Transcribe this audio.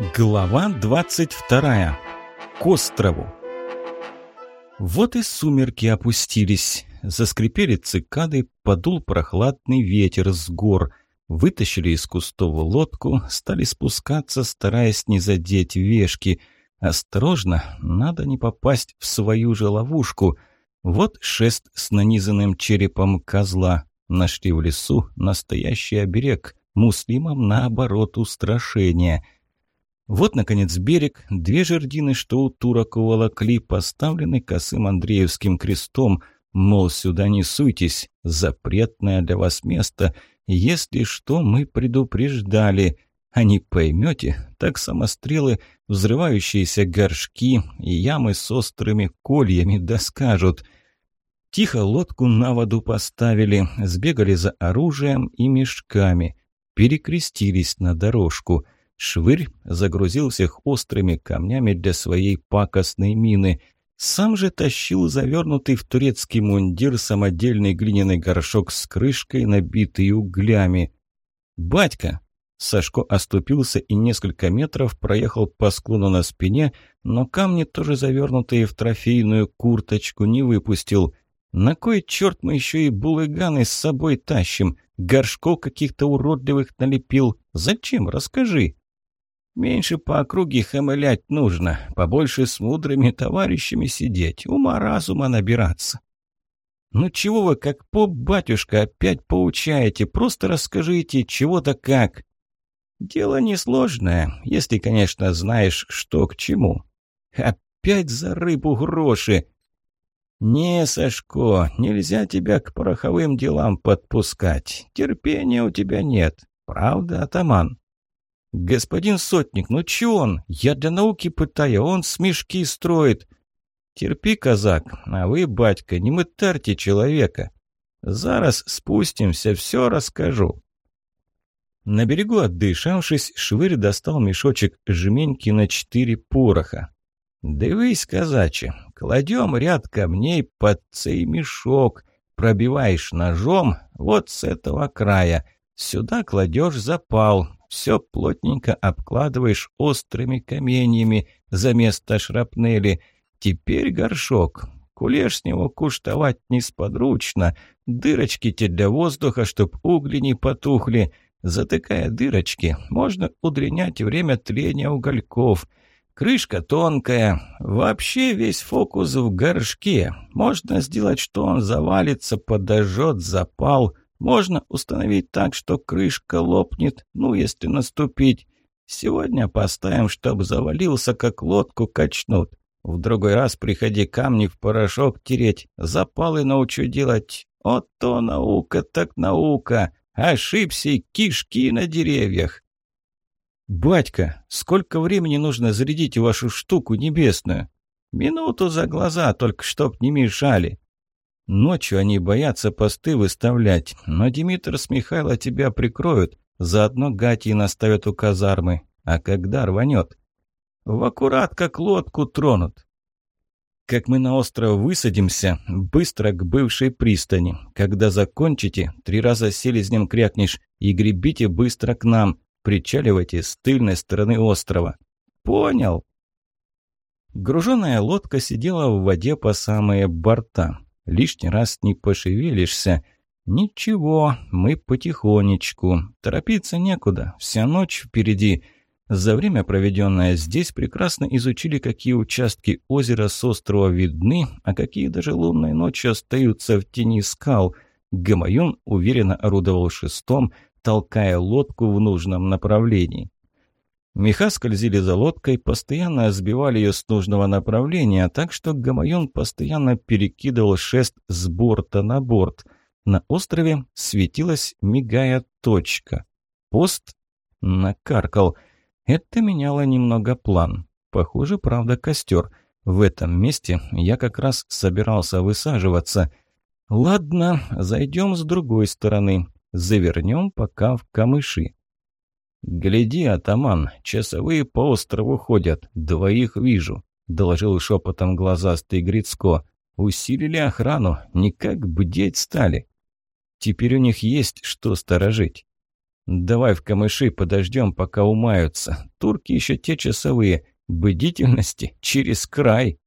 Глава 22. К острову. Вот и сумерки опустились. Заскрипели цикады, подул прохладный ветер с гор. Вытащили из кустов лодку, стали спускаться, стараясь не задеть вешки. Осторожно, надо не попасть в свою же ловушку. Вот шест с нанизанным черепом козла. Нашли в лесу настоящий оберег. Муслимам, наоборот, устрашение – вот, наконец, берег, две жердины, что у турок уволокли, поставлены косым Андреевским крестом, мол, сюда не суйтесь, запретное для вас место, если что, мы предупреждали. А не поймете, так самострелы, взрывающиеся горшки и ямы с острыми кольями доскажут. Тихо лодку на воду поставили, сбегали за оружием и мешками, перекрестились на дорожку — Швырь загрузил всех острыми камнями для своей пакостной мины. Сам же тащил завернутый в турецкий мундир самодельный глиняный горшок с крышкой, набитый углями. «Батька!» Сашко оступился и несколько метров проехал по склону на спине, но камни, тоже завернутые в трофейную курточку, не выпустил. «На кой черт мы еще и булыганы с собой тащим? Горшков каких-то уродливых налепил. Зачем? Расскажи!» Меньше по округе хамылять нужно, побольше с мудрыми товарищами сидеть, ума-разума набираться. Ну чего вы, как поп-батюшка, опять поучаете? Просто расскажите, чего да как. Дело несложное, если, конечно, знаешь, что к чему. Опять за рыбу гроши. Не, Сашко, нельзя тебя к пороховым делам подпускать. Терпения у тебя нет. Правда, атаман? «Господин Сотник, ну чё он? Я для науки пытаю, он смешки строит». «Терпи, казак, а вы, батька, не мытарьте человека. Зараз спустимся, все расскажу». На берегу отдышавшись, Швырь достал мешочек жменьки на четыре пороха. «Дивись, казаче, кладем ряд камней под цей мешок, пробиваешь ножом вот с этого края, сюда кладешь запал, все плотненько обкладываешь острыми каменьями за место шрапнели. Теперь горшок. Кулеш с него куштовать несподручно. Дырочки-те для воздуха, чтоб угли не потухли. Затыкая дырочки, можно удлинять время тления угольков. Крышка тонкая. Вообще весь фокус в горшке. Можно сделать, что он завалится, подожжет запал – можно установить так, что крышка лопнет, ну, если наступить. Сегодня поставим, чтоб завалился, как лодку качнут. В другой раз приходи камни в порошок тереть, запалы научу делать. Вот то наука, так наука. Ошибся кишки на деревьях. «Батька, сколько времени нужно зарядить вашу штуку небесную?» «Минуту за глаза, только чтоб не мешали». Ночью они боятся посты выставлять, но Димитр с Михайло тебя прикроют, заодно гати наставят у казармы. А когда рванет? В аккурат как лодку тронут. Как мы на остров высадимся, быстро к бывшей пристани. Когда закончите, три раза селезнем крякнешь и гребите быстро к нам. Причаливайте с тыльной стороны острова. Понял. Груженная лодка сидела в воде по самые борта. Лишний раз не пошевелишься. Ничего, мы потихонечку. Торопиться некуда, вся ночь впереди. За время, проведенное здесь, прекрасно изучили, какие участки озера с острова видны, а какие даже лунной ночью остаются в тени скал. Гамаюн уверенно орудовал шестом, толкая лодку в нужном направлении. Меха скользили за лодкой, постоянно сбивали ее с нужного направления, так что Гамаюн постоянно перекидывал шест с борта на борт. На острове светилась, мигая точка. Пост накаркал. Это меняло немного план. Похоже, правда, костер. В этом месте я как раз собирался высаживаться. Ладно, зайдем с другой стороны. Завернем пока в камыши. «Гляди, атаман, часовые по острову ходят, двоих вижу», — доложил шепотом глазастый Грицко. «Усилили охрану, никак бдеть стали. Теперь у них есть что сторожить». «Давай в камыши подождем, пока умаются. Турки еще те часовые. Бдительности через край».